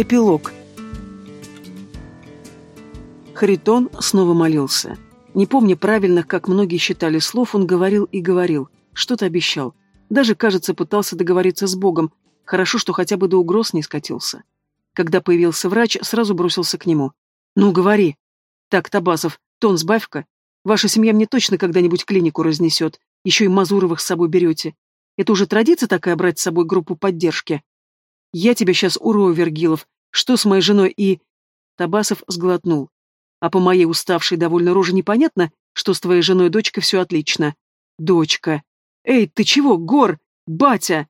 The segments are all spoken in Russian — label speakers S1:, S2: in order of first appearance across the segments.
S1: Эпилог. Харитон снова молился. Не помня правильно, как многие считали слов, он говорил и говорил, что-то обещал. Даже, кажется, пытался договориться с Богом. Хорошо, что хотя бы до угроз не скатился. Когда появился врач, сразу бросился к нему. «Ну, говори!» «Так, Табасов, тон сбавь-ка. Ваша семья мне точно когда-нибудь клинику разнесет. Еще и Мазуровых с собой берете. Это уже традиция такая брать с собой группу поддержки?» «Я тебя сейчас урою, Вергилов. Что с моей женой и...» Табасов сглотнул. «А по моей уставшей довольно роже непонятно, что с твоей женой дочкой все отлично. Дочка. Эй, ты чего, Гор? Батя!»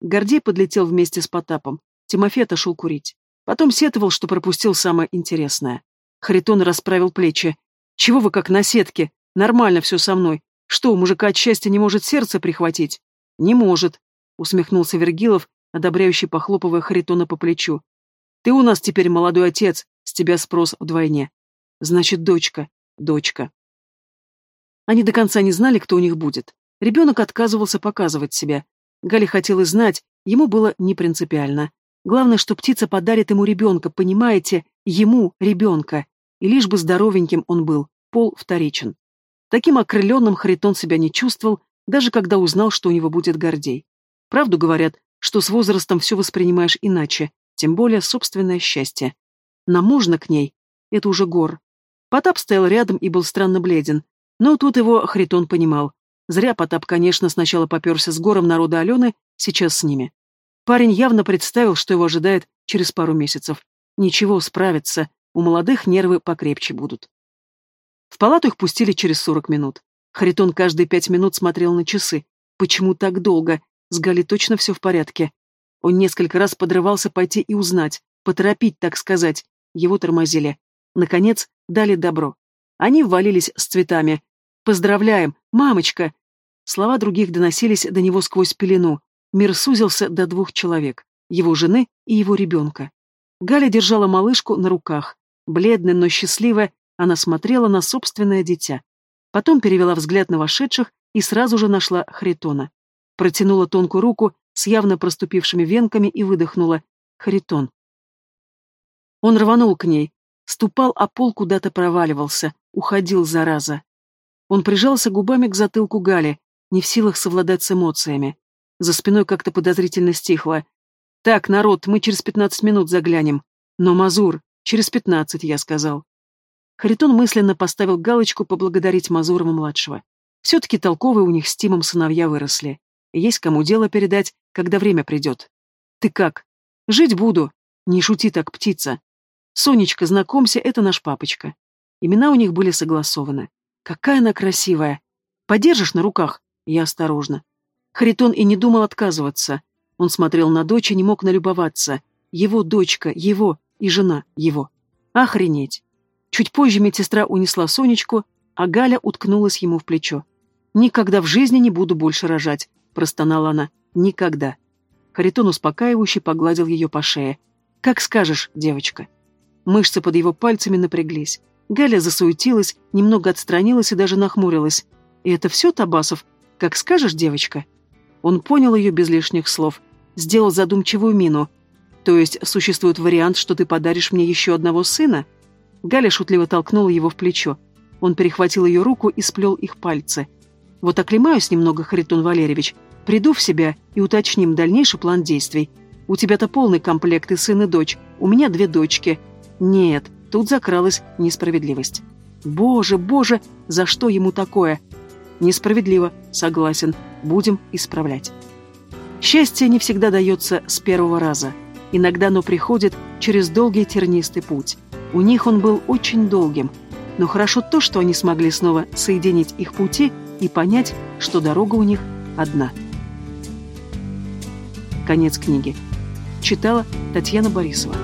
S1: Гордей подлетел вместе с Потапом. Тимофей отошел курить. Потом сетовал, что пропустил самое интересное. Харитон расправил плечи. «Чего вы как на сетке? Нормально все со мной. Что, у мужика от счастья не может сердце прихватить?» «Не может», — усмехнулся Вергилов, одобряющий похлопывая Харитона по плечу. Ты у нас теперь молодой отец, с тебя спрос вдвойне. Значит, дочка, дочка. Они до конца не знали, кто у них будет. Ребенок отказывался показывать себя. Галя хотела знать, ему было не принципиально. Главное, что птица подарит ему ребенка, понимаете, ему ребенка. И лишь бы здоровеньким он был, пол вторичен. Таким окрыленным Харитон себя не чувствовал, даже когда узнал, что у него будет Гордей. Правду говорят, что с возрастом все воспринимаешь иначе, тем более собственное счастье. Нам можно к ней? Это уже гор. Потап стоял рядом и был странно бледен. Но тут его Хритон понимал. Зря Потап, конечно, сначала поперся с гором народа Алены, сейчас с ними. Парень явно представил, что его ожидает через пару месяцев. Ничего, справится, у молодых нервы покрепче будут. В палату их пустили через сорок минут. Харитон каждые пять минут смотрел на часы. Почему так долго? С Галей точно все в порядке. Он несколько раз подрывался пойти и узнать, поторопить, так сказать. Его тормозили. Наконец, дали добро. Они ввалились с цветами. «Поздравляем! Мамочка!» Слова других доносились до него сквозь пелену. Мир сузился до двух человек. Его жены и его ребенка. Галя держала малышку на руках. Бледная, но счастливая, она смотрела на собственное дитя. Потом перевела взгляд на вошедших и сразу же нашла Хритона. Протянула тонкую руку с явно проступившими венками и выдохнула. Харитон. Он рванул к ней. Ступал, а пол куда-то проваливался. Уходил, зараза. Он прижался губами к затылку Гали, не в силах совладать с эмоциями. За спиной как-то подозрительно стихло. «Так, народ, мы через пятнадцать минут заглянем. Но, Мазур, через пятнадцать, я сказал». Харитон мысленно поставил галочку поблагодарить Мазурова-младшего. Все-таки толковые у них с Тимом сыновья выросли. Есть кому дело передать, когда время придет. Ты как? Жить буду. Не шути так, птица. Сонечка, знакомься, это наш папочка. Имена у них были согласованы. Какая она красивая. Подержишь на руках? Я осторожно. Харитон и не думал отказываться. Он смотрел на дочь и не мог налюбоваться. Его дочка, его и жена его. Охренеть. Чуть позже медсестра унесла Сонечку, а Галя уткнулась ему в плечо. «Никогда в жизни не буду больше рожать. — простонала она. «Никогда». Харитон успокаивающе погладил ее по шее. «Как скажешь, девочка». Мышцы под его пальцами напряглись. Галя засуетилась, немного отстранилась и даже нахмурилась. «И это все, Табасов? Как скажешь, девочка?» Он понял ее без лишних слов. Сделал задумчивую мину. «То есть существует вариант, что ты подаришь мне еще одного сына?» Галя шутливо толкнула его в плечо. Он перехватил ее руку и сплел их пальцы. Вот оклемаюсь немного, Харитон Валерьевич, приду в себя и уточним дальнейший план действий. У тебя-то полный комплект и сын, и дочь. У меня две дочки. Нет, тут закралась несправедливость. Боже, боже, за что ему такое? Несправедливо, согласен. Будем исправлять. Счастье не всегда дается с первого раза. Иногда оно приходит через долгий тернистый путь. У них он был очень долгим. Но хорошо то, что они смогли снова соединить их пути – и понять, что дорога у них одна. Конец книги. Читала Татьяна Борисова.